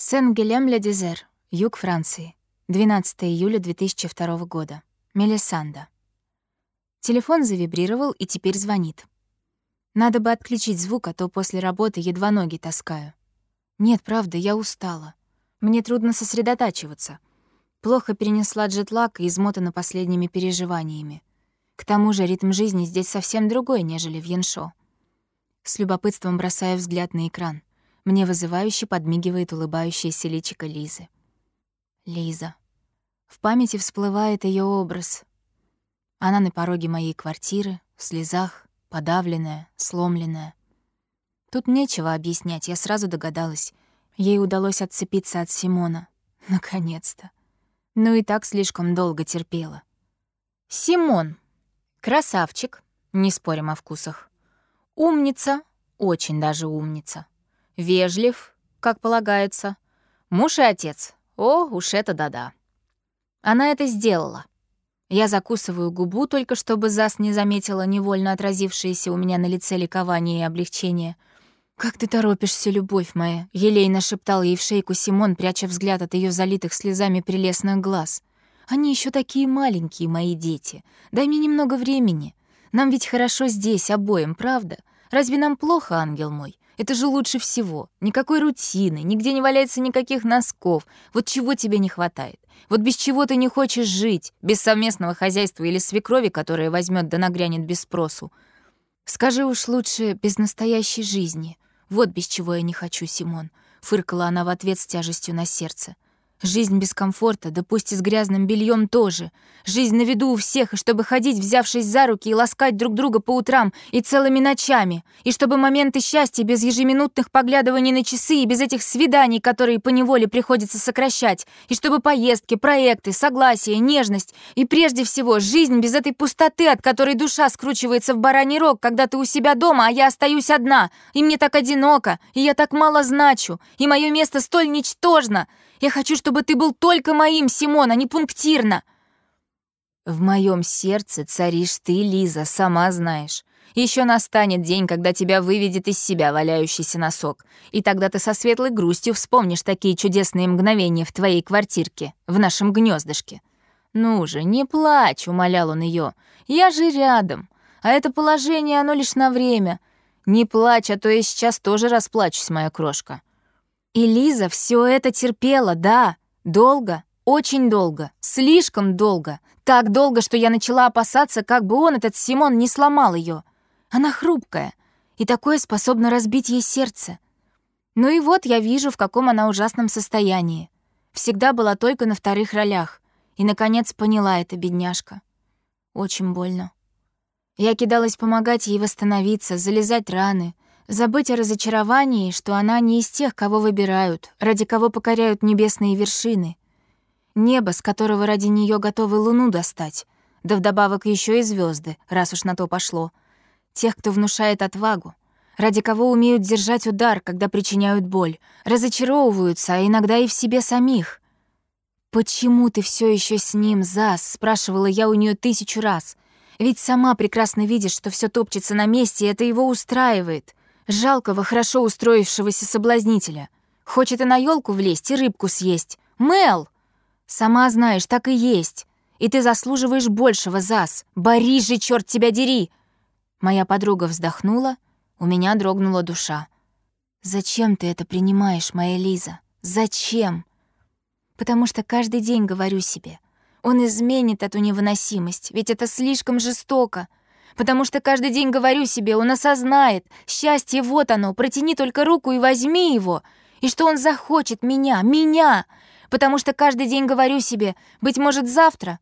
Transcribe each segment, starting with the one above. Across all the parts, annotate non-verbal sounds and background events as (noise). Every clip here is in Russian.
Сен-Гелем-Ле-Дезер, юг Франции. 12 июля 2002 года. Мелисанда. Телефон завибрировал и теперь звонит. Надо бы отключить звук, а то после работы едва ноги таскаю. Нет, правда, я устала. Мне трудно сосредотачиваться. Плохо перенесла джетлаг и измотана последними переживаниями. К тому же ритм жизни здесь совсем другой, нежели в Яншо. С любопытством бросаю взгляд на экран. Мне вызывающе подмигивает улыбающаяся личико Лизы. Лиза. В памяти всплывает ее образ. Она на пороге моей квартиры, в слезах, подавленная, сломленная. Тут нечего объяснять, я сразу догадалась. Ей удалось отцепиться от Симона. (laughs) Наконец-то. Ну и так слишком долго терпела. Симон. Красавчик, не спорим о вкусах. Умница, очень даже умница вежлив, как полагается. Муж и отец. О, уж это да-да. Она это сделала. Я закусываю губу, только чтобы Зас не заметила невольно отразившееся у меня на лице ликование и облегчение. «Как ты торопишься, любовь моя!» — елейно шептал ей в шейку Симон, пряча взгляд от ее залитых слезами прелестных глаз. «Они еще такие маленькие, мои дети. Дай мне немного времени. Нам ведь хорошо здесь, обоим, правда? Разве нам плохо, ангел мой? Это же лучше всего. Никакой рутины, нигде не валяется никаких носков. Вот чего тебе не хватает? Вот без чего ты не хочешь жить? Без совместного хозяйства или свекрови, которая возьмет да нагрянет без спросу? Скажи уж лучше, без настоящей жизни. Вот без чего я не хочу, Симон. Фыркала она в ответ с тяжестью на сердце. Жизнь без комфорта, да пусть и с грязным бельем тоже. Жизнь на виду у всех, и чтобы ходить, взявшись за руки, и ласкать друг друга по утрам и целыми ночами. И чтобы моменты счастья без ежеминутных поглядываний на часы и без этих свиданий, которые поневоле приходится сокращать. И чтобы поездки, проекты, согласие, нежность. И прежде всего, жизнь без этой пустоты, от которой душа скручивается в бараний рог, когда ты у себя дома, а я остаюсь одна. И мне так одиноко, и я так мало значу, и мое место столь ничтожно. Я хочу, чтобы ты был только моим, Симон, а не пунктирно!» «В моем сердце царишь ты, Лиза, сама знаешь. Еще настанет день, когда тебя выведет из себя валяющийся носок, и тогда ты со светлой грустью вспомнишь такие чудесные мгновения в твоей квартирке, в нашем гнездышке. Ну же, не плачь, умолял он ее. Я же рядом, а это положение, оно лишь на время. Не плачь, а то я сейчас тоже расплачусь, моя крошка. И Лиза все это терпела, да, долго, очень долго, слишком долго. Так долго, что я начала опасаться, как бы он, этот Симон, не сломал ее. Она хрупкая, и такое способно разбить ей сердце. Ну и вот я вижу, в каком она ужасном состоянии. Всегда была только на вторых ролях. И, наконец, поняла это бедняжка. Очень больно. Я кидалась помогать ей восстановиться, залезать раны — Забыть о разочаровании, что она не из тех, кого выбирают, ради кого покоряют небесные вершины. Небо, с которого ради нее готовы луну достать, да вдобавок еще и звезды, раз уж на то пошло. Тех, кто внушает отвагу, ради кого умеют держать удар, когда причиняют боль, разочаровываются, а иногда и в себе самих. «Почему ты все еще с ним, Зас?» — спрашивала я у нее тысячу раз. «Ведь сама прекрасно видишь, что все топчется на месте, и это его устраивает. Жалкого, хорошо устроившегося соблазнителя. Хочет и на елку влезть, и рыбку съесть. Мел! Сама знаешь, так и есть. И ты заслуживаешь большего, Зас. Борись же, черт тебя дери!» Моя подруга вздохнула, у меня дрогнула душа. «Зачем ты это принимаешь, моя Лиза? Зачем?» «Потому что каждый день говорю себе, он изменит эту невыносимость, ведь это слишком жестоко потому что каждый день говорю себе, он осознает, счастье вот оно, протяни только руку и возьми его, и что он захочет меня, меня, потому что каждый день говорю себе, быть может, завтра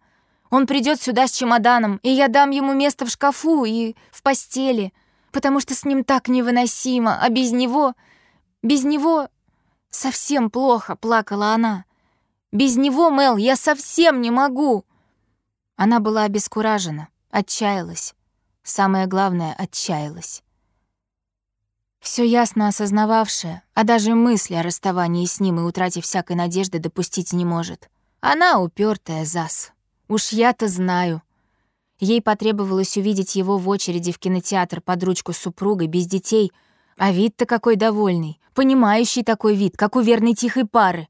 он придет сюда с чемоданом, и я дам ему место в шкафу и в постели, потому что с ним так невыносимо, а без него... Без него совсем плохо, плакала она. Без него, Мел, я совсем не могу. Она была обескуражена, отчаялась. Самое главное, отчаялась. Все ясно осознававшая, а даже мысли о расставании с ним и утрате всякой надежды допустить не может. Она упертая зас. Уж я-то знаю. Ей потребовалось увидеть его в очереди в кинотеатр под ручку с супругой, без детей, А вид-то какой довольный, понимающий такой вид, как у верной тихой пары.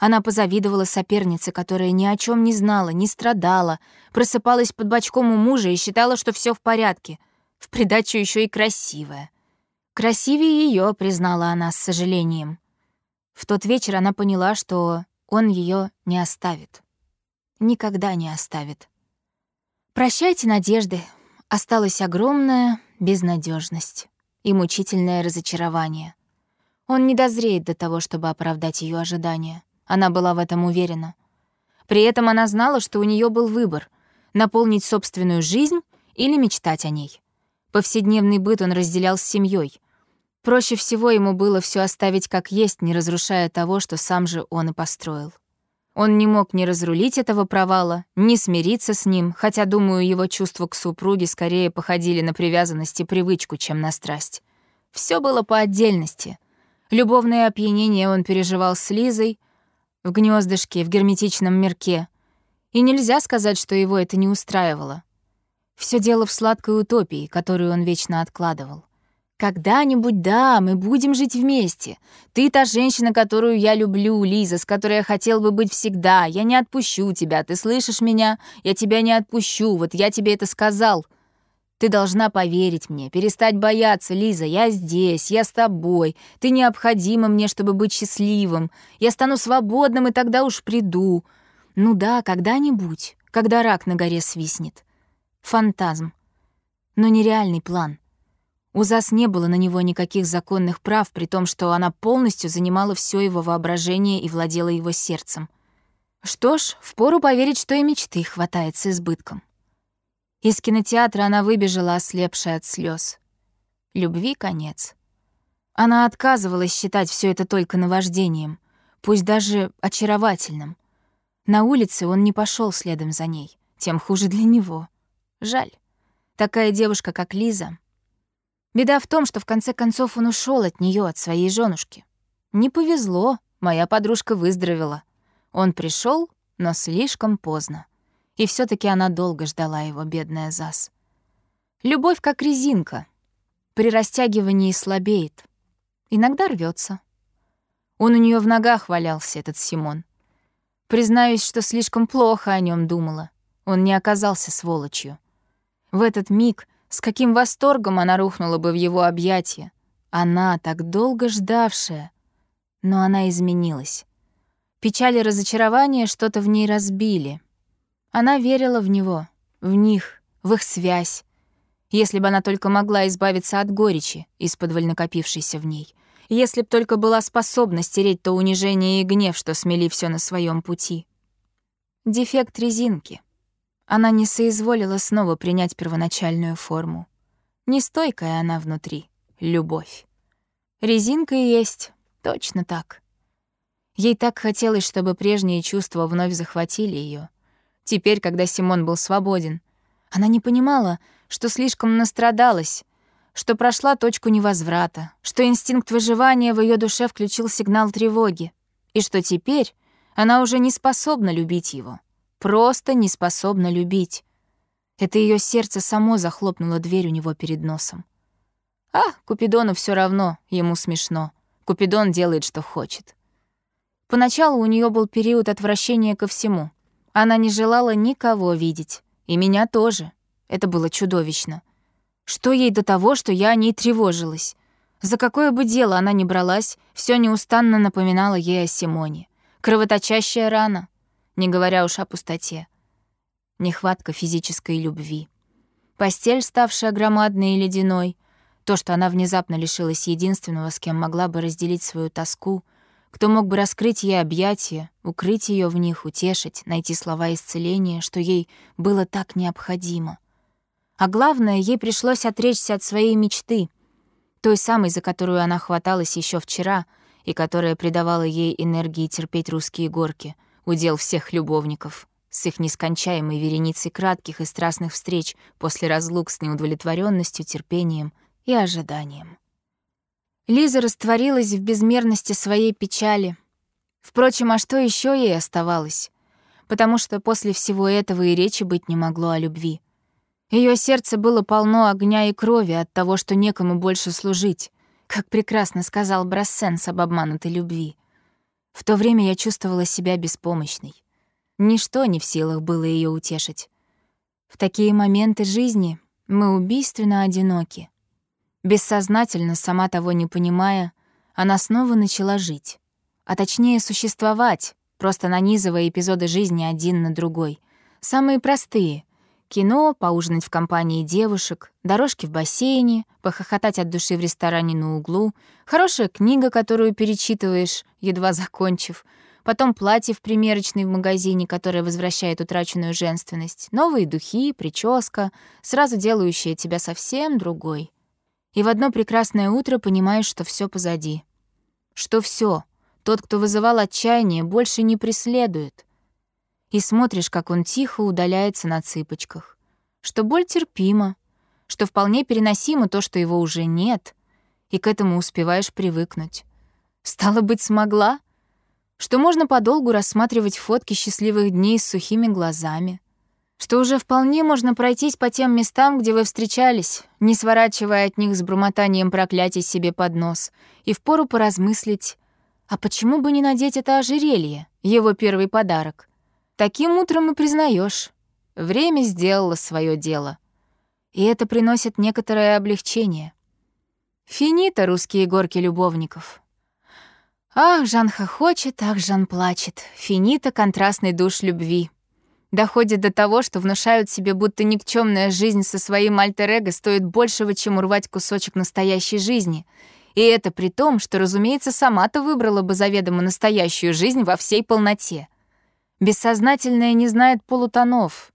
Она позавидовала сопернице, которая ни о чем не знала, не страдала, просыпалась под бочком у мужа и считала, что все в порядке. В придачу еще и красивая. Красивее ее, признала она с сожалением. В тот вечер она поняла, что он ее не оставит. Никогда не оставит. Прощайте надежды. Осталась огромная безнадежность и мучительное разочарование. Он не дозреет до того, чтобы оправдать ее ожидания. Она была в этом уверена. При этом она знала, что у нее был выбор — наполнить собственную жизнь или мечтать о ней. Повседневный быт он разделял с семьей. Проще всего ему было все оставить как есть, не разрушая того, что сам же он и построил. Он не мог ни разрулить этого провала, ни смириться с ним, хотя, думаю, его чувства к супруге скорее походили на привязанность и привычку, чем на страсть. Все было по отдельности. Любовное опьянение он переживал с Лизой — в гнездышке, в герметичном мирке. И нельзя сказать, что его это не устраивало. Все дело в сладкой утопии, которую он вечно откладывал. «Когда-нибудь, да, мы будем жить вместе. Ты та женщина, которую я люблю, Лиза, с которой я хотел бы быть всегда. Я не отпущу тебя, ты слышишь меня? Я тебя не отпущу, вот я тебе это сказал». Ты должна поверить мне, перестать бояться, Лиза. Я здесь, я с тобой. Ты необходима мне, чтобы быть счастливым. Я стану свободным, и тогда уж приду. Ну да, когда-нибудь, когда рак на горе свистнет. Фантазм. Но нереальный план. У Зас не было на него никаких законных прав, при том, что она полностью занимала все его воображение и владела его сердцем. Что ж, впору поверить, что и мечты хватает с избытком. Из кинотеатра она выбежала, ослепшая от слез. Любви конец. Она отказывалась считать все это только наваждением, пусть даже очаровательным. На улице он не пошел следом за ней, тем хуже для него. Жаль. Такая девушка, как Лиза. Беда в том, что в конце концов он ушел от нее, от своей женушки. Не повезло, моя подружка выздоровела. Он пришел, но слишком поздно. И все таки она долго ждала его, бедная Зас. Любовь как резинка. При растягивании слабеет. Иногда рвется. Он у нее в ногах валялся, этот Симон. Признаюсь, что слишком плохо о нем думала. Он не оказался сволочью. В этот миг с каким восторгом она рухнула бы в его объятия. Она, так долго ждавшая. Но она изменилась. Печаль и разочарование что-то в ней разбили — она верила в него, в них, в их связь. Если бы она только могла избавиться от горечи, из-под накопившейся в ней. Если б только была способна стереть то унижение и гнев, что смели все на своем пути. Дефект резинки. Она не соизволила снова принять первоначальную форму. Нестойкая она внутри. Любовь. Резинка и есть. Точно так. Ей так хотелось, чтобы прежние чувства вновь захватили ее. Теперь, когда Симон был свободен. Она не понимала, что слишком настрадалась, что прошла точку невозврата, что инстинкт выживания в ее душе включил сигнал тревоги, и что теперь она уже не способна любить его. Просто не способна любить. Это ее сердце само захлопнуло дверь у него перед носом. А, Купидону все равно, ему смешно. Купидон делает, что хочет. Поначалу у нее был период отвращения ко всему — она не желала никого видеть. И меня тоже. Это было чудовищно. Что ей до того, что я о ней тревожилась? За какое бы дело она ни бралась, все неустанно напоминало ей о Симоне. Кровоточащая рана, не говоря уж о пустоте. Нехватка физической любви. Постель, ставшая громадной и ледяной. То, что она внезапно лишилась единственного, с кем могла бы разделить свою тоску — кто мог бы раскрыть ей объятия, укрыть ее в них, утешить, найти слова исцеления, что ей было так необходимо. А главное, ей пришлось отречься от своей мечты, той самой, за которую она хваталась еще вчера и которая придавала ей энергии терпеть русские горки, удел всех любовников, с их нескончаемой вереницей кратких и страстных встреч после разлук с неудовлетворенностью, терпением и ожиданием. Лиза растворилась в безмерности своей печали. Впрочем, а что еще ей оставалось? Потому что после всего этого и речи быть не могло о любви. Ее сердце было полно огня и крови от того, что некому больше служить. Как прекрасно сказал Брассенс об обманутой любви. В то время я чувствовала себя беспомощной. Ничто не в силах было ее утешить. В такие моменты жизни мы убийственно одиноки. Бессознательно, сама того не понимая, она снова начала жить. А точнее существовать, просто нанизывая эпизоды жизни один на другой. Самые простые — Кино, поужинать в компании девушек, дорожки в бассейне, похохотать от души в ресторане на углу, хорошая книга, которую перечитываешь, едва закончив, потом платье в примерочной в магазине, которое возвращает утраченную женственность, новые духи, прическа, сразу делающая тебя совсем другой. И в одно прекрасное утро понимаешь, что все позади. Что все, тот, кто вызывал отчаяние, больше не преследует — и смотришь, как он тихо удаляется на цыпочках. Что боль терпима, что вполне переносимо то, что его уже нет, и к этому успеваешь привыкнуть. Стало быть, смогла? Что можно подолгу рассматривать фотки счастливых дней с сухими глазами. Что уже вполне можно пройтись по тем местам, где вы встречались, не сворачивая от них с брумотанием проклятий себе под нос, и впору поразмыслить, а почему бы не надеть это ожерелье, его первый подарок? Таким утром и признаешь, время сделало свое дело. И это приносит некоторое облегчение. Финита русские горки любовников. Ах, Жан хохочет, ах, Жан плачет. Финита контрастный душ любви. Доходит до того, что внушают себе, будто никчемная жизнь со своим альтер стоит большего, чем урвать кусочек настоящей жизни. И это при том, что, разумеется, сама-то выбрала бы заведомо настоящую жизнь во всей полноте — Бессознательное не знает полутонов.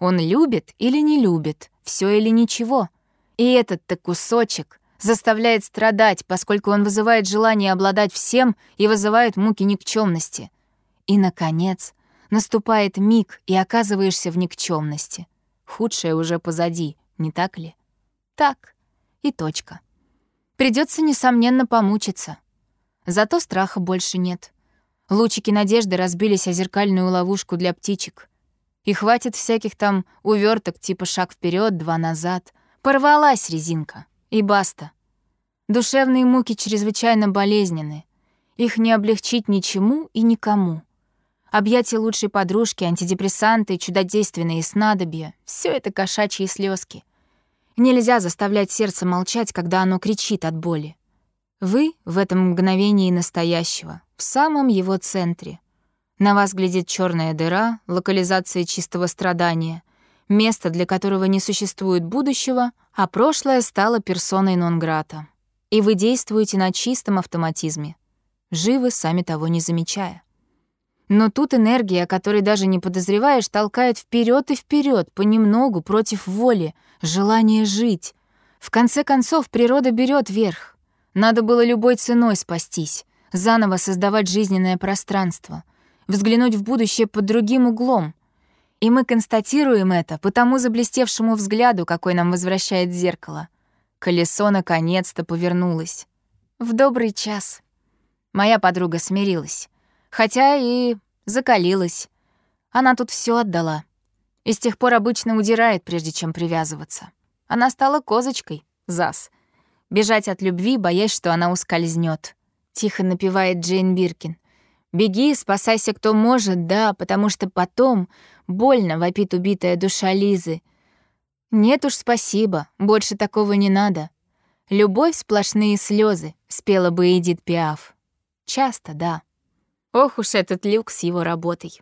Он любит или не любит, все или ничего. И этот-то кусочек заставляет страдать, поскольку он вызывает желание обладать всем и вызывает муки никчемности. И, наконец, наступает миг, и оказываешься в никчемности. Худшее уже позади, не так ли? Так. И точка. Придется несомненно, помучиться. Зато страха больше нет. Лучики надежды разбились о зеркальную ловушку для птичек. И хватит всяких там уверток типа шаг вперед, два назад. Порвалась резинка. И баста. Душевные муки чрезвычайно болезненны. Их не облегчить ничему и никому. Объятия лучшей подружки, антидепрессанты, чудодейственные снадобья — все это кошачьи слезки. Нельзя заставлять сердце молчать, когда оно кричит от боли. Вы в этом мгновении настоящего, в самом его центре. На вас глядит черная дыра, локализация чистого страдания, место, для которого не существует будущего, а прошлое стало персоной нон-грата. И вы действуете на чистом автоматизме, живы, сами того не замечая. Но тут энергия, о которой даже не подозреваешь, толкает вперед и вперед, понемногу, против воли, желания жить. В конце концов, природа берет верх. Надо было любой ценой спастись, заново создавать жизненное пространство, взглянуть в будущее под другим углом. И мы констатируем это по тому заблестевшему взгляду, какой нам возвращает зеркало. Колесо наконец-то повернулось. В добрый час. Моя подруга смирилась. Хотя и закалилась. Она тут все отдала. И с тех пор обычно удирает, прежде чем привязываться. Она стала козочкой, зас — Бежать от любви, боясь, что она ускользнет. Тихо напевает Джейн Биркин. «Беги, спасайся, кто может, да, потому что потом больно вопит убитая душа Лизы. Нет уж, спасибо, больше такого не надо. Любовь — сплошные слезы, спела бы Эдит Пиаф. Часто, да. Ох уж этот люк с его работой.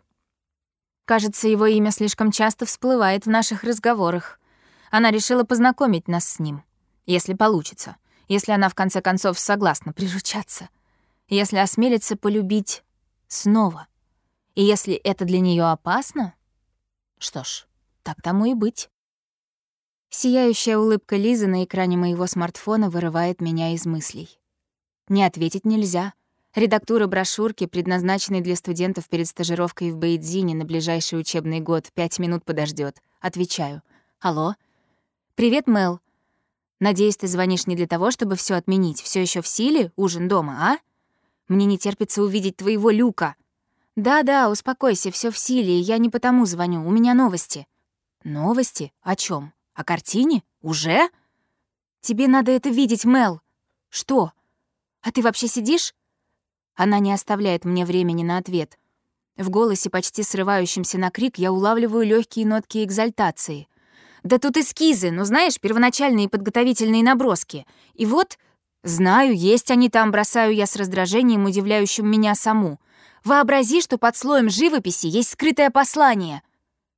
Кажется, его имя слишком часто всплывает в наших разговорах. Она решила познакомить нас с ним. Если получится. Если она, в конце концов, согласна приручаться. Если осмелится полюбить снова. И если это для нее опасно, что ж, так тому и быть. Сияющая улыбка Лизы на экране моего смартфона вырывает меня из мыслей. Не ответить нельзя. Редактура брошюрки, предназначенной для студентов перед стажировкой в Бейдзине на ближайший учебный год, пять минут подождет. Отвечаю. «Алло?» «Привет, Мел. Надеюсь, ты звонишь не для того, чтобы все отменить. Все еще в силе? Ужин дома, а? Мне не терпится увидеть твоего Люка. Да-да, успокойся, все в силе, я не потому звоню. У меня новости. Новости? О чем? О картине? Уже? Тебе надо это видеть, Мел. «Что? А ты вообще сидишь?» Она не оставляет мне времени на ответ. В голосе, почти срывающемся на крик, я улавливаю легкие нотки экзальтации. «Да тут эскизы, ну знаешь, первоначальные подготовительные наброски. И вот...» «Знаю, есть они там, бросаю я с раздражением, удивляющим меня саму. Вообрази, что под слоем живописи есть скрытое послание».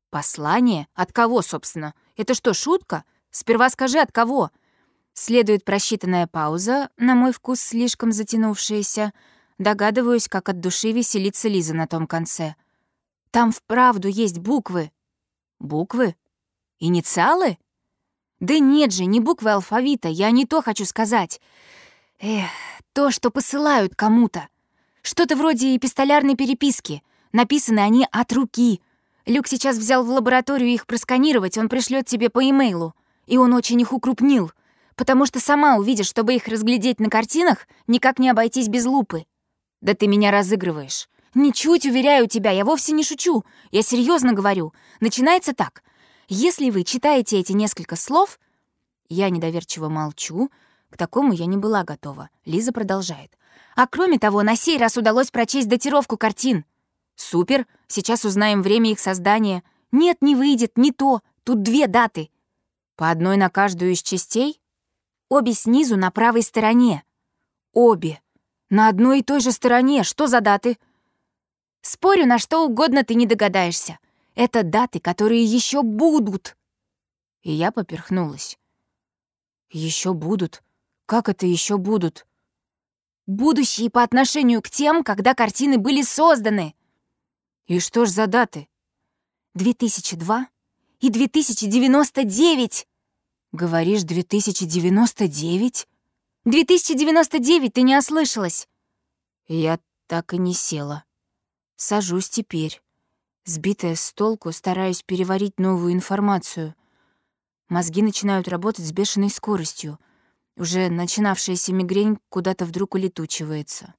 «Послание? От кого, собственно? Это что, шутка? Сперва скажи, от кого?» Следует просчитанная пауза, на мой вкус слишком затянувшаяся. Догадываюсь, как от души веселится Лиза на том конце. «Там вправду есть буквы». «Буквы? Инициалы?» «Да нет же, не буквы алфавита, я не то хочу сказать. Эх, то, что посылают кому-то. Что-то вроде эпистолярной переписки. Написаны они от руки. Люк сейчас взял в лабораторию их просканировать, он пришлет тебе по имейлу. И он очень их укрупнил, потому что сама увидишь, чтобы их разглядеть на картинах, никак не обойтись без лупы. Да ты меня разыгрываешь. Ничуть, уверяю тебя, я вовсе не шучу. Я серьезно говорю. Начинается так. Если вы читаете эти несколько слов... Я недоверчиво молчу. К такому я не была готова. Лиза продолжает. А кроме того, на сей раз удалось прочесть датировку картин. Супер, сейчас узнаем время их создания. Нет, не выйдет, не то. Тут две даты. По одной на каждую из частей? Обе снизу на правой стороне. Обе. На одной и той же стороне. Что за даты? Спорю, на что угодно ты не догадаешься. Это даты, которые еще будут. И я поперхнулась. Еще будут? Как это еще будут? Будущие по отношению к тем, когда картины были созданы. И что ж за даты? 2002 и 2099. Говоришь, 2099? 2099, ты не ослышалась. Я так и не села. Сажусь теперь. Сбитая с толку, стараюсь переварить новую информацию. Мозги начинают работать с бешеной скоростью. Уже начинавшаяся мигрень куда-то вдруг улетучивается.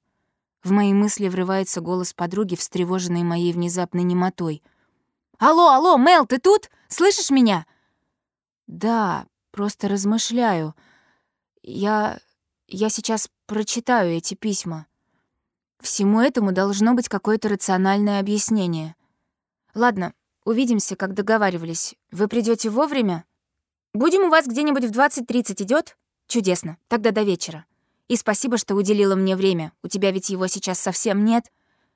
В мои мысли врывается голос подруги, встревоженной моей внезапной немотой. «Алло, алло, Мел, ты тут? Слышишь меня?» «Да, просто размышляю. Я... я сейчас прочитаю эти письма. Всему этому должно быть какое-то рациональное объяснение. Ладно, увидимся, как договаривались. Вы придете вовремя? Будем у вас где-нибудь в 20.30 идет? Чудесно. Тогда до вечера. И спасибо, что уделила мне время. У тебя ведь его сейчас совсем нет.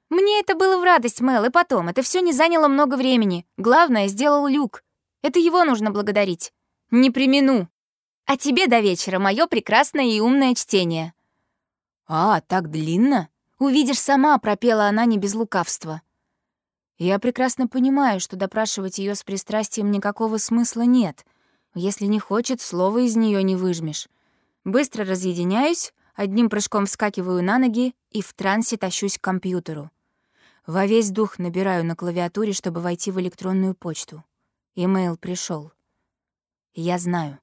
Мне это было в радость, Мэл, и потом. Это все не заняло много времени. Главное, сделал Люк. Это его нужно благодарить. Не примену. А тебе до вечера мое прекрасное и умное чтение. А, так длинно? Увидишь сама, пропела она не без лукавства. Я прекрасно понимаю, что допрашивать ее с пристрастием никакого смысла нет. Если не хочет, слова из нее не выжмешь. Быстро разъединяюсь, одним прыжком вскакиваю на ноги и в трансе тащусь к компьютеру. Во весь дух набираю на клавиатуре, чтобы войти в электронную почту. Имейл пришел. Я знаю,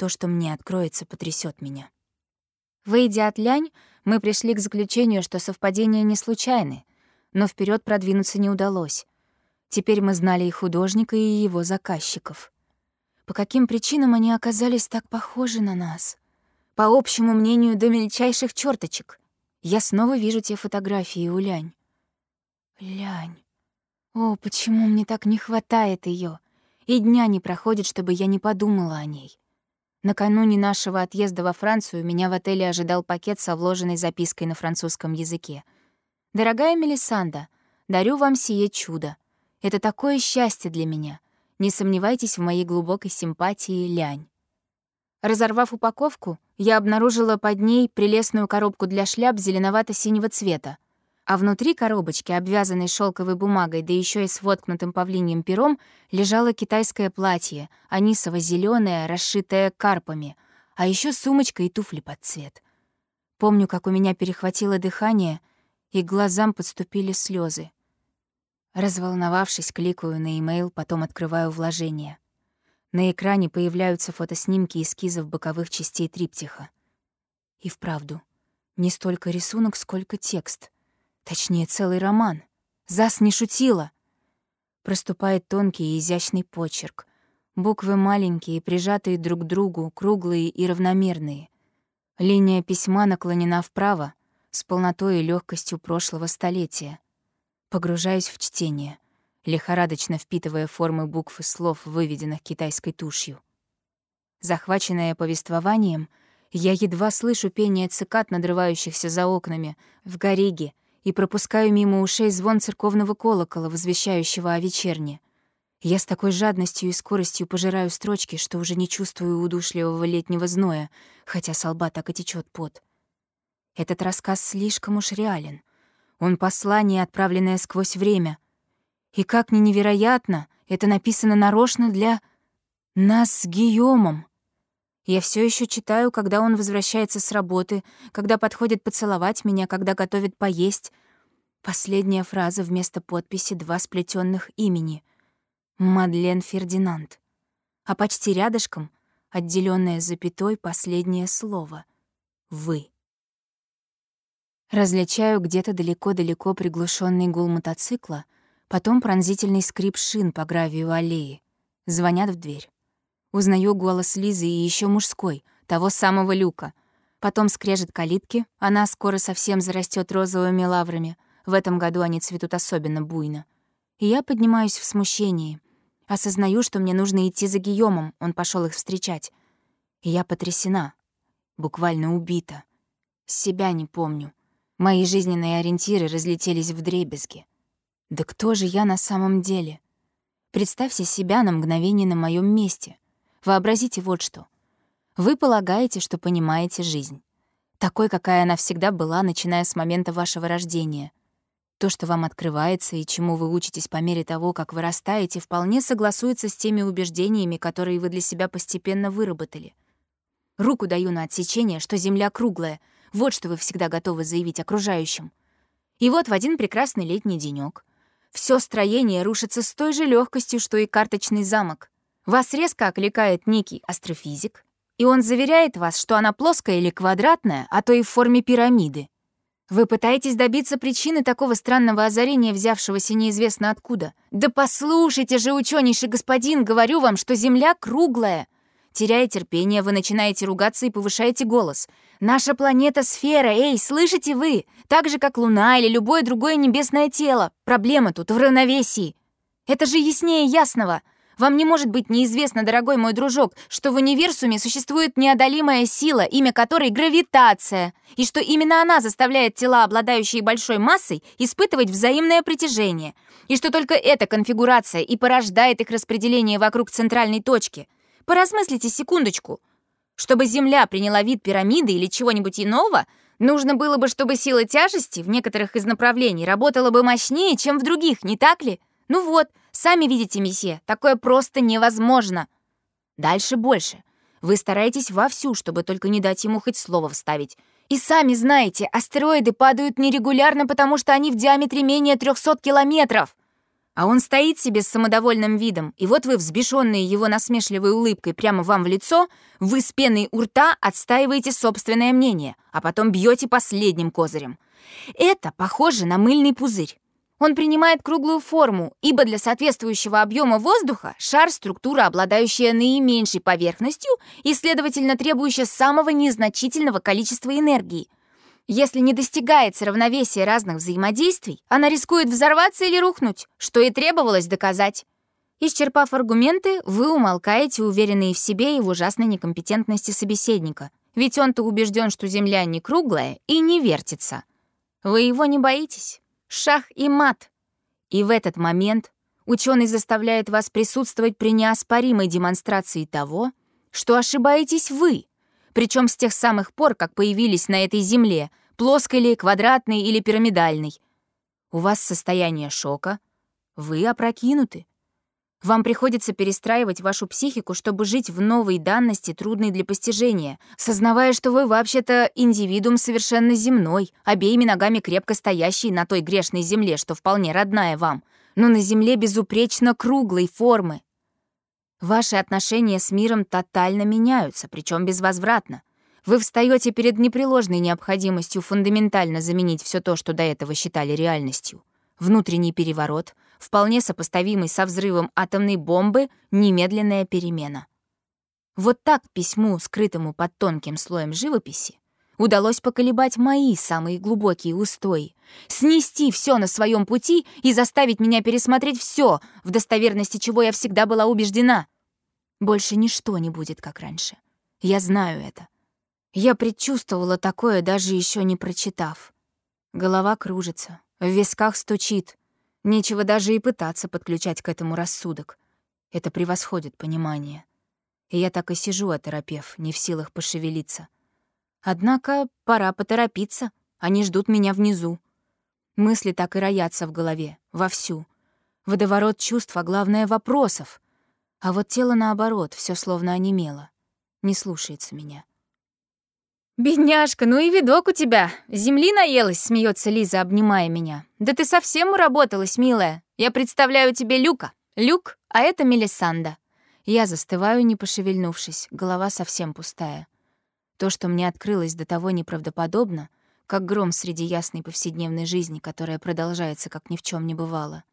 то, что мне откроется, потрясет меня. Выйдя от Лянь, мы пришли к заключению, что совпадения не случайны, но вперед продвинуться не удалось. Теперь мы знали и художника, и его заказчиков. По каким причинам они оказались так похожи на нас? По общему мнению, до мельчайших черточек. Я снова вижу те фотографии у Лянь. Лянь. О, почему мне так не хватает ее? И дня не проходит, чтобы я не подумала о ней. Накануне нашего отъезда во Францию меня в отеле ожидал пакет со вложенной запиской на французском языке. «Дорогая Мелисанда, дарю вам сие чудо. Это такое счастье для меня. Не сомневайтесь в моей глубокой симпатии, Лянь». Разорвав упаковку, я обнаружила под ней прелестную коробку для шляп зеленовато-синего цвета, а внутри коробочки, обвязанной шелковой бумагой, да еще и с воткнутым павлиньим пером, лежало китайское платье, анисово зеленое расшитое карпами, а еще сумочка и туфли под цвет. Помню, как у меня перехватило дыхание, и к глазам подступили слезы. Разволновавшись, кликаю на имейл, потом открываю вложение. На экране появляются фотоснимки эскизов боковых частей триптиха. И вправду, не столько рисунок, сколько текст. Точнее, целый роман. Зас не шутила. Проступает тонкий и изящный почерк. Буквы маленькие, прижатые друг к другу, круглые и равномерные. Линия письма наклонена вправо, с полнотой и легкостью прошлого столетия. Погружаюсь в чтение, лихорадочно впитывая формы букв и слов, выведенных китайской тушью. Захваченная повествованием, я едва слышу пение цикад, надрывающихся за окнами, в Гориге, и пропускаю мимо ушей звон церковного колокола, возвещающего о вечерне. Я с такой жадностью и скоростью пожираю строчки, что уже не чувствую удушливого летнего зноя, хотя с лба так и течет пот. Этот рассказ слишком уж реален. Он послание, отправленное сквозь время. И как ни невероятно, это написано нарочно для нас с Гийомом. Я все еще читаю, когда он возвращается с работы, когда подходит поцеловать меня, когда готовит поесть. Последняя фраза вместо подписи два сплетенных имени — Мадлен Фердинанд. А почти рядышком, отделенное запятой, последнее слово — «Вы». Различаю где-то далеко-далеко приглушенный гул мотоцикла, потом пронзительный скрип шин по гравию аллеи. Звонят в дверь. Узнаю голос Лизы и еще мужской, того самого Люка. Потом скрежет калитки, она скоро совсем зарастет розовыми лаврами. В этом году они цветут особенно буйно. И я поднимаюсь в смущении — Осознаю, что мне нужно идти за Гийомом, он пошел их встречать. И я потрясена, буквально убита. Себя не помню. Мои жизненные ориентиры разлетелись в дребезги. Да кто же я на самом деле? Представьте себя на мгновение на моем месте. Вообразите вот что. Вы полагаете, что понимаете жизнь. Такой, какая она всегда была, начиная с момента вашего рождения. То, что вам открывается и чему вы учитесь по мере того, как вырастаете, вполне согласуется с теми убеждениями, которые вы для себя постепенно выработали. Руку даю на отсечение, что Земля круглая. Вот что вы всегда готовы заявить окружающим. И вот в один прекрасный летний денёк все строение рушится с той же легкостью, что и карточный замок. Вас резко окликает некий астрофизик, и он заверяет вас, что она плоская или квадратная, а то и в форме пирамиды. Вы пытаетесь добиться причины такого странного озарения, взявшегося неизвестно откуда. Да послушайте же, ученейший господин, говорю вам, что Земля круглая. Теряя терпение, вы начинаете ругаться и повышаете голос. Наша планета — сфера, эй, слышите вы? Так же, как Луна или любое другое небесное тело. Проблема тут в равновесии. Это же яснее ясного. Вам не может быть неизвестно, дорогой мой дружок, что в универсуме существует неодолимая сила, имя которой — гравитация, и что именно она заставляет тела, обладающие большой массой, испытывать взаимное притяжение, и что только эта конфигурация и порождает их распределение вокруг центральной точки. Поразмыслите секундочку. Чтобы Земля приняла вид пирамиды или чего-нибудь иного, нужно было бы, чтобы сила тяжести в некоторых из направлений работала бы мощнее, чем в других, не так ли? Ну вот, сами видите, месье, такое просто невозможно. Дальше больше. Вы стараетесь вовсю, чтобы только не дать ему хоть слово вставить. И сами знаете, астероиды падают нерегулярно, потому что они в диаметре менее 300 километров. А он стоит себе с самодовольным видом, и вот вы, взбешенные его насмешливой улыбкой прямо вам в лицо, вы с пеной у рта отстаиваете собственное мнение, а потом бьете последним козырем. Это похоже на мыльный пузырь. Он принимает круглую форму, ибо для соответствующего объема воздуха шар — структура, обладающая наименьшей поверхностью и, следовательно, требующая самого незначительного количества энергии. Если не достигается равновесия разных взаимодействий, она рискует взорваться или рухнуть, что и требовалось доказать. Исчерпав аргументы, вы умолкаете, уверенные в себе и в ужасной некомпетентности собеседника. Ведь он-то убежден, что Земля не круглая и не вертится. Вы его не боитесь шах и мат. И в этот момент ученый заставляет вас присутствовать при неоспоримой демонстрации того, что ошибаетесь вы, причем с тех самых пор, как появились на этой земле, плоской ли, квадратной или пирамидальной. У вас состояние шока, вы опрокинуты. Вам приходится перестраивать вашу психику, чтобы жить в новой данности, трудной для постижения, сознавая, что вы вообще-то индивидуум совершенно земной, обеими ногами крепко стоящий на той грешной земле, что вполне родная вам, но на земле безупречно круглой формы. Ваши отношения с миром тотально меняются, причем безвозвратно. Вы встаете перед непреложной необходимостью фундаментально заменить все то, что до этого считали реальностью. Внутренний переворот — вполне сопоставимый со взрывом атомной бомбы, немедленная перемена. Вот так письму, скрытому под тонким слоем живописи, удалось поколебать мои самые глубокие устои, снести все на своем пути и заставить меня пересмотреть все, в достоверности чего я всегда была убеждена. Больше ничто не будет, как раньше. Я знаю это. Я предчувствовала такое, даже еще не прочитав. Голова кружится, в висках стучит. Нечего даже и пытаться подключать к этому рассудок. Это превосходит понимание. И я так и сижу, оторопев, не в силах пошевелиться. Однако пора поторопиться, они ждут меня внизу. Мысли так и роятся в голове, вовсю. Водоворот чувств, а главное — вопросов. А вот тело, наоборот, все словно онемело. Не слушается меня. «Бедняжка, ну и видок у тебя! Земли наелась!» — смеется Лиза, обнимая меня. «Да ты совсем уработалась, милая! Я представляю тебе Люка. Люк, а это Мелисанда». Я застываю, не пошевельнувшись, голова совсем пустая. То, что мне открылось до того неправдоподобно, как гром среди ясной повседневной жизни, которая продолжается, как ни в чем не бывало.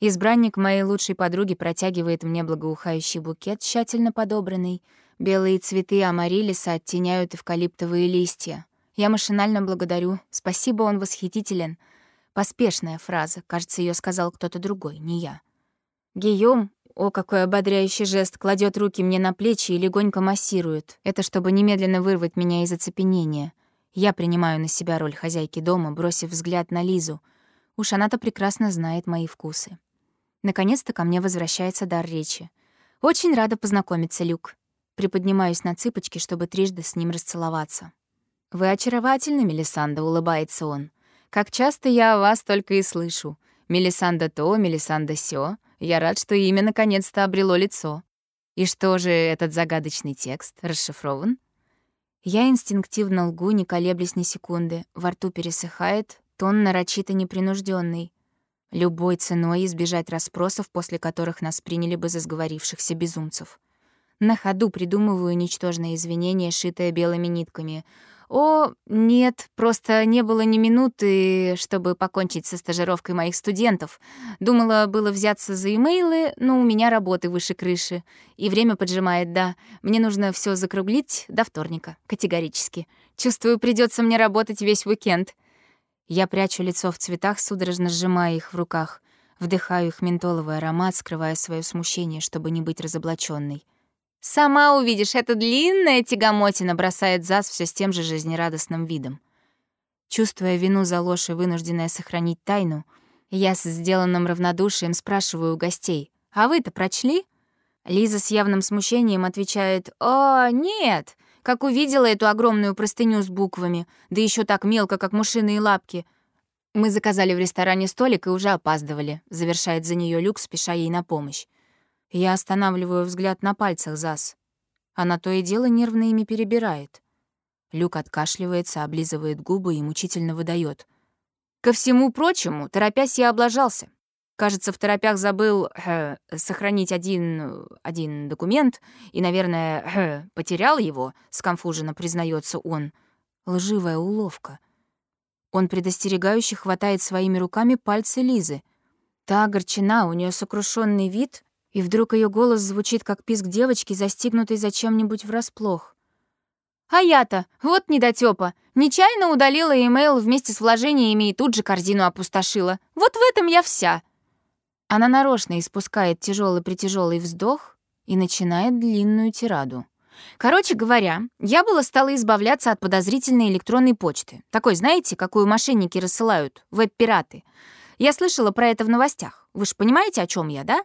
Избранник моей лучшей подруги протягивает мне благоухающий букет, тщательно подобранный — Белые цветы амарилиса оттеняют эвкалиптовые листья. Я машинально благодарю. Спасибо, он восхитителен. Поспешная фраза. Кажется, ее сказал кто-то другой, не я. Гийом, о, какой ободряющий жест, кладет руки мне на плечи и легонько массирует. Это чтобы немедленно вырвать меня из оцепенения. Я принимаю на себя роль хозяйки дома, бросив взгляд на Лизу. Уж она-то прекрасно знает мои вкусы. Наконец-то ко мне возвращается дар речи. «Очень рада познакомиться, Люк. Приподнимаюсь на цыпочки, чтобы трижды с ним расцеловаться. «Вы очаровательны, Мелисанда», — улыбается он. «Как часто я о вас только и слышу. Мелисанда то, Мелисанда сё. Я рад, что имя наконец-то обрело лицо. И что же этот загадочный текст расшифрован?» Я инстинктивно лгу, не колеблясь ни секунды. Во рту пересыхает, тон нарочито непринужденный. Любой ценой избежать расспросов, после которых нас приняли бы за сговорившихся безумцев. На ходу придумываю ничтожное извинение, шитое белыми нитками. О, нет, просто не было ни минуты, чтобы покончить со стажировкой моих студентов. Думала было взяться за имейлы, но у меня работы выше крыши. И время поджимает, да. Мне нужно все закруглить до вторника, категорически. Чувствую, придется мне работать весь уикенд. Я прячу лицо в цветах, судорожно сжимая их в руках. Вдыхаю их ментоловый аромат, скрывая свое смущение, чтобы не быть разоблаченной. «Сама увидишь, это длинная тягомотина», — бросает Зас все с тем же жизнерадостным видом. Чувствуя вину за ложь и вынужденная сохранить тайну, я с сделанным равнодушием спрашиваю у гостей, «А вы-то прочли?» Лиза с явным смущением отвечает, «О, нет!» Как увидела эту огромную простыню с буквами, да еще так мелко, как мушиные лапки. Мы заказали в ресторане столик и уже опаздывали, завершает за нее Люк, спеша ей на помощь. Я останавливаю взгляд на пальцах Зас. Она то и дело нервно ими перебирает. Люк откашливается, облизывает губы и мучительно выдает. Ко всему прочему, торопясь, я облажался. Кажется, в торопях забыл э, сохранить один, один документ и, наверное, э, потерял его, скомфуженно признается он. Лживая уловка. Он предостерегающе хватает своими руками пальцы Лизы. Та огорчена, у нее сокрушенный вид, и вдруг ее голос звучит, как писк девочки, застигнутой за чем-нибудь врасплох. «А я-то, вот недотёпа, нечаянно удалила имейл вместе с вложениями и тут же корзину опустошила. Вот в этом я вся». Она нарочно испускает тяжелый притяжелый вздох и начинает длинную тираду. Короче говоря, я была стала избавляться от подозрительной электронной почты. Такой, знаете, какую мошенники рассылают, веб-пираты. Я слышала про это в новостях. Вы же понимаете, о чем я, да?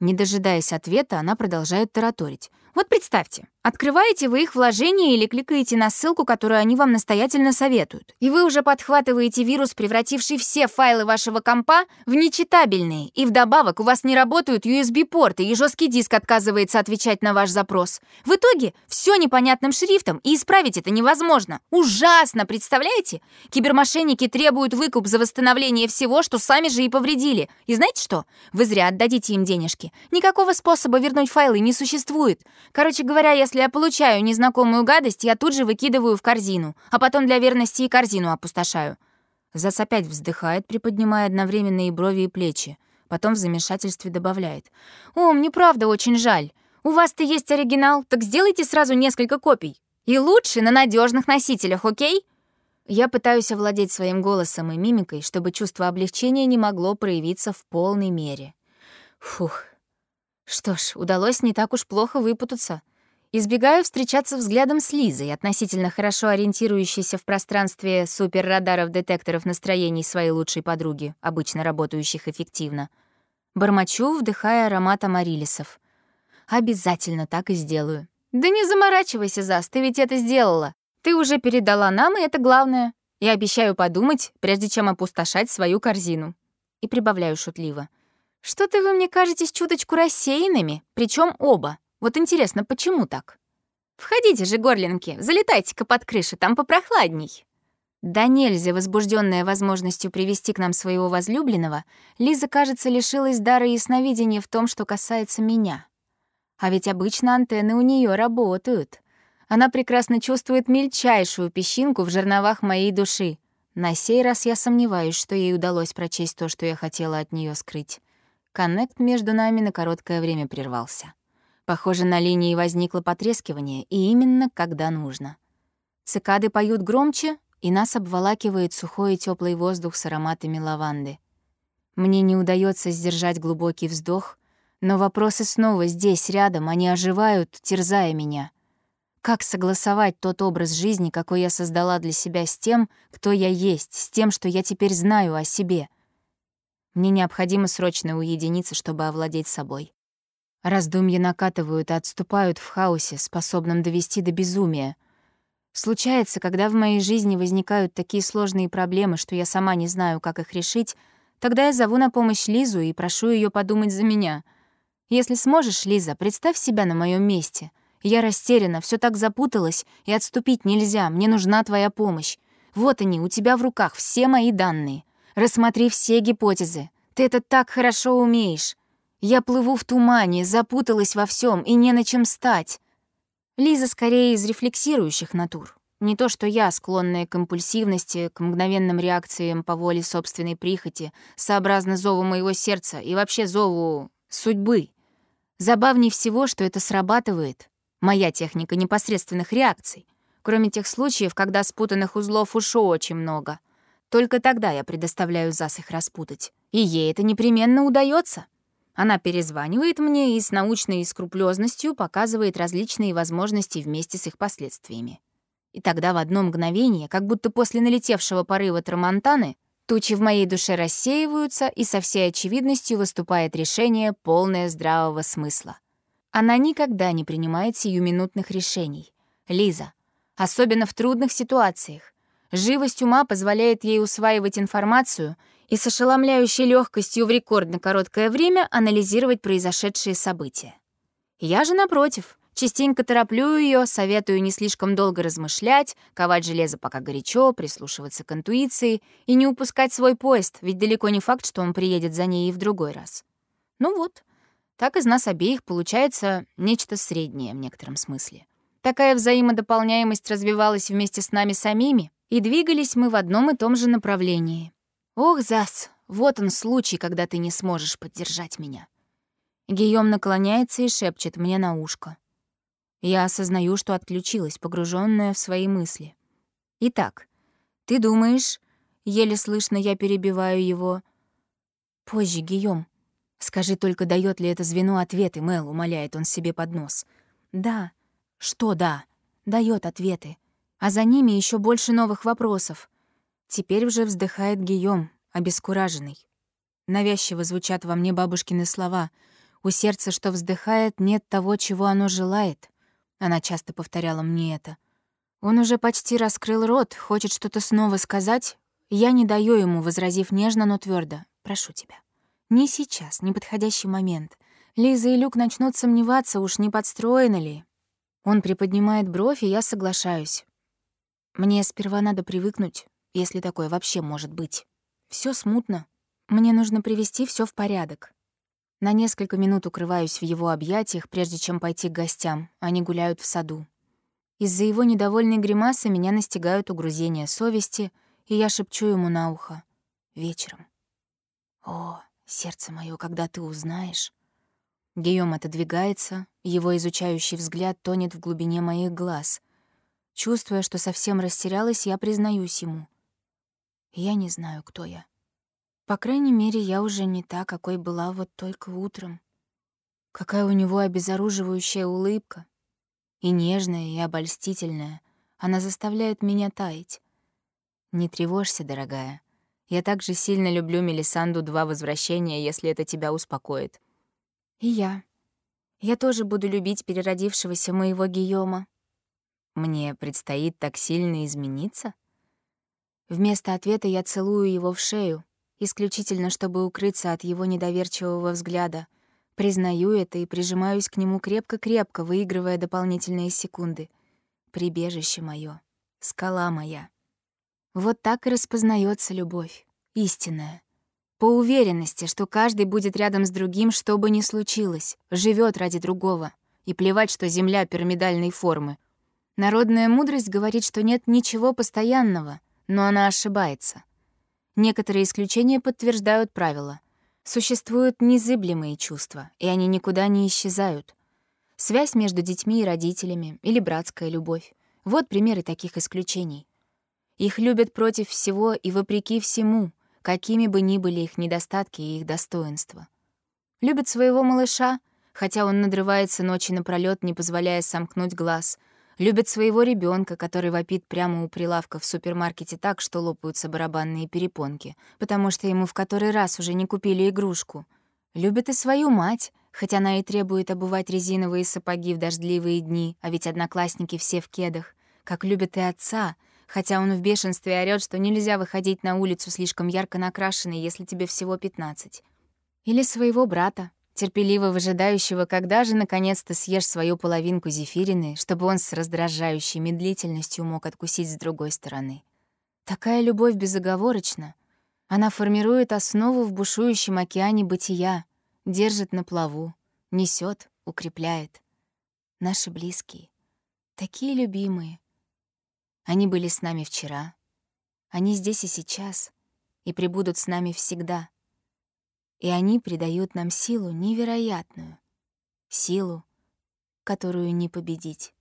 Не дожидаясь ответа, она продолжает тараторить. Вот представьте, открываете вы их вложение или кликаете на ссылку, которую они вам настоятельно советуют, и вы уже подхватываете вирус, превративший все файлы вашего компа в нечитабельные, и вдобавок у вас не работают USB-порты, и жесткий диск отказывается отвечать на ваш запрос. В итоге все непонятным шрифтом, и исправить это невозможно. Ужасно, представляете? Кибермошенники требуют выкуп за восстановление всего, что сами же и повредили. И знаете что? Вы зря отдадите им денежки. Никакого способа вернуть файлы не существует. Короче говоря, если я получаю незнакомую гадость, я тут же выкидываю в корзину, а потом для верности и корзину опустошаю. Зас опять вздыхает, приподнимая одновременно и брови, и плечи. Потом в замешательстве добавляет. «О, мне правда очень жаль. У вас-то есть оригинал, так сделайте сразу несколько копий. И лучше на надежных носителях, окей? Я пытаюсь овладеть своим голосом и мимикой, чтобы чувство облегчения не могло проявиться в полной мере. Фух. Что ж, удалось не так уж плохо выпутаться. Избегаю встречаться взглядом с Лизой, относительно хорошо ориентирующейся в пространстве суперрадаров-детекторов настроений своей лучшей подруги, обычно работающих эффективно. Бормочу, вдыхая аромат амарилисов. Обязательно так и сделаю. Да не заморачивайся, Зас, ты ведь это сделала. Ты уже передала нам, и это главное. Я обещаю подумать, прежде чем опустошать свою корзину. И прибавляю шутливо. Что-то вы мне кажетесь чуточку рассеянными, причем оба. Вот интересно, почему так? Входите же, горлинки, залетайте-ка под крышу, там попрохладней. Да нельзя, возбужденная возможностью привести к нам своего возлюбленного, Лиза, кажется, лишилась дара ясновидения в том, что касается меня. А ведь обычно антенны у нее работают. Она прекрасно чувствует мельчайшую песчинку в жерновах моей души. На сей раз я сомневаюсь, что ей удалось прочесть то, что я хотела от нее скрыть. Коннект между нами на короткое время прервался. Похоже, на линии возникло потрескивание, и именно когда нужно. Цикады поют громче, и нас обволакивает сухой и теплый воздух с ароматами лаванды. Мне не удается сдержать глубокий вздох, но вопросы снова здесь, рядом, они оживают, терзая меня. Как согласовать тот образ жизни, какой я создала для себя с тем, кто я есть, с тем, что я теперь знаю о себе? Мне необходимо срочно уединиться, чтобы овладеть собой. Раздумья накатывают и отступают в хаосе, способном довести до безумия. Случается, когда в моей жизни возникают такие сложные проблемы, что я сама не знаю, как их решить, тогда я зову на помощь Лизу и прошу ее подумать за меня. Если сможешь, Лиза, представь себя на моем месте. Я растеряна, все так запуталось, и отступить нельзя, мне нужна твоя помощь. Вот они, у тебя в руках все мои данные. Рассмотри все гипотезы. Ты это так хорошо умеешь. Я плыву в тумане, запуталась во всем и не на чем стать. Лиза скорее из рефлексирующих натур. Не то, что я, склонная к импульсивности, к мгновенным реакциям по воле собственной прихоти, сообразно зову моего сердца и вообще зову судьбы. Забавнее всего, что это срабатывает. Моя техника непосредственных реакций. Кроме тех случаев, когда спутанных узлов уж очень много. Только тогда я предоставляю Зас их распутать. И ей это непременно удается. Она перезванивает мне и с научной скрупулезностью показывает различные возможности вместе с их последствиями. И тогда в одно мгновение, как будто после налетевшего порыва Трамонтаны, тучи в моей душе рассеиваются, и со всей очевидностью выступает решение, полное здравого смысла. Она никогда не принимает сиюминутных решений. Лиза. Особенно в трудных ситуациях. Живость ума позволяет ей усваивать информацию и с ошеломляющей легкостью в рекордно короткое время анализировать произошедшие события. Я же, напротив, частенько тороплю ее, советую не слишком долго размышлять, ковать железо пока горячо, прислушиваться к интуиции и не упускать свой поезд, ведь далеко не факт, что он приедет за ней и в другой раз. Ну вот, так из нас обеих получается нечто среднее в некотором смысле. Такая взаимодополняемость развивалась вместе с нами самими, и двигались мы в одном и том же направлении. Ох, Зас, вот он случай, когда ты не сможешь поддержать меня. Гийом наклоняется и шепчет мне на ушко. Я осознаю, что отключилась, погруженная в свои мысли. Итак, ты думаешь, еле слышно я перебиваю его. Позже, Гийом. Скажи только, дает ли это звено ответы, Мэл, умоляет он себе под нос. Да. Что да? Дает ответы. А за ними еще больше новых вопросов. Теперь уже вздыхает Гийом, обескураженный. Навязчиво звучат во мне бабушкины слова. «У сердца, что вздыхает, нет того, чего оно желает». Она часто повторяла мне это. Он уже почти раскрыл рот, хочет что-то снова сказать. Я не даю ему, возразив нежно, но твердо. «Прошу тебя». Не сейчас, не подходящий момент. Лиза и Люк начнут сомневаться, уж не подстроено ли. Он приподнимает бровь, и я соглашаюсь. Мне сперва надо привыкнуть если такое вообще может быть. Все смутно. Мне нужно привести все в порядок. На несколько минут укрываюсь в его объятиях, прежде чем пойти к гостям. Они гуляют в саду. Из-за его недовольной гримасы меня настигают угрузения совести, и я шепчу ему на ухо. Вечером. О, сердце мое, когда ты узнаешь. Гийом отодвигается, его изучающий взгляд тонет в глубине моих глаз. Чувствуя, что совсем растерялась, я признаюсь ему. Я не знаю, кто я. По крайней мере, я уже не та, какой была вот только утром. Какая у него обезоруживающая улыбка. И нежная, и обольстительная. Она заставляет меня таять. Не тревожься, дорогая. Я также сильно люблю Мелисанду два возвращения, если это тебя успокоит. И я. Я тоже буду любить переродившегося моего Гийома. Мне предстоит так сильно измениться? Вместо ответа я целую его в шею, исключительно чтобы укрыться от его недоверчивого взгляда. Признаю это и прижимаюсь к нему крепко-крепко, выигрывая дополнительные секунды. Прибежище мое, скала моя. Вот так и распознается любовь, истинная. По уверенности, что каждый будет рядом с другим, что бы ни случилось, живет ради другого. И плевать, что Земля пирамидальной формы. Народная мудрость говорит, что нет ничего постоянного, но она ошибается. Некоторые исключения подтверждают правило. Существуют незыблемые чувства, и они никуда не исчезают. Связь между детьми и родителями или братская любовь. Вот примеры таких исключений. Их любят против всего и вопреки всему, какими бы ни были их недостатки и их достоинства. Любят своего малыша, хотя он надрывается ночи напролёт, не позволяя сомкнуть глаз. Любят своего ребенка, который вопит прямо у прилавка в супермаркете так, что лопаются барабанные перепонки, потому что ему в который раз уже не купили игрушку. Любят и свою мать, хоть она и требует обувать резиновые сапоги в дождливые дни, а ведь одноклассники все в кедах. Как любят и отца — хотя он в бешенстве орёт, что нельзя выходить на улицу слишком ярко накрашенной, если тебе всего 15. Или своего брата, терпеливо выжидающего, когда же наконец-то съешь свою половинку зефирины, чтобы он с раздражающей медлительностью мог откусить с другой стороны. Такая любовь безоговорочна. Она формирует основу в бушующем океане бытия, держит на плаву, несет, укрепляет. Наши близкие, такие любимые — они были с нами вчера, они здесь и сейчас, и пребудут с нами всегда. И они придают нам силу невероятную, силу, которую не победить.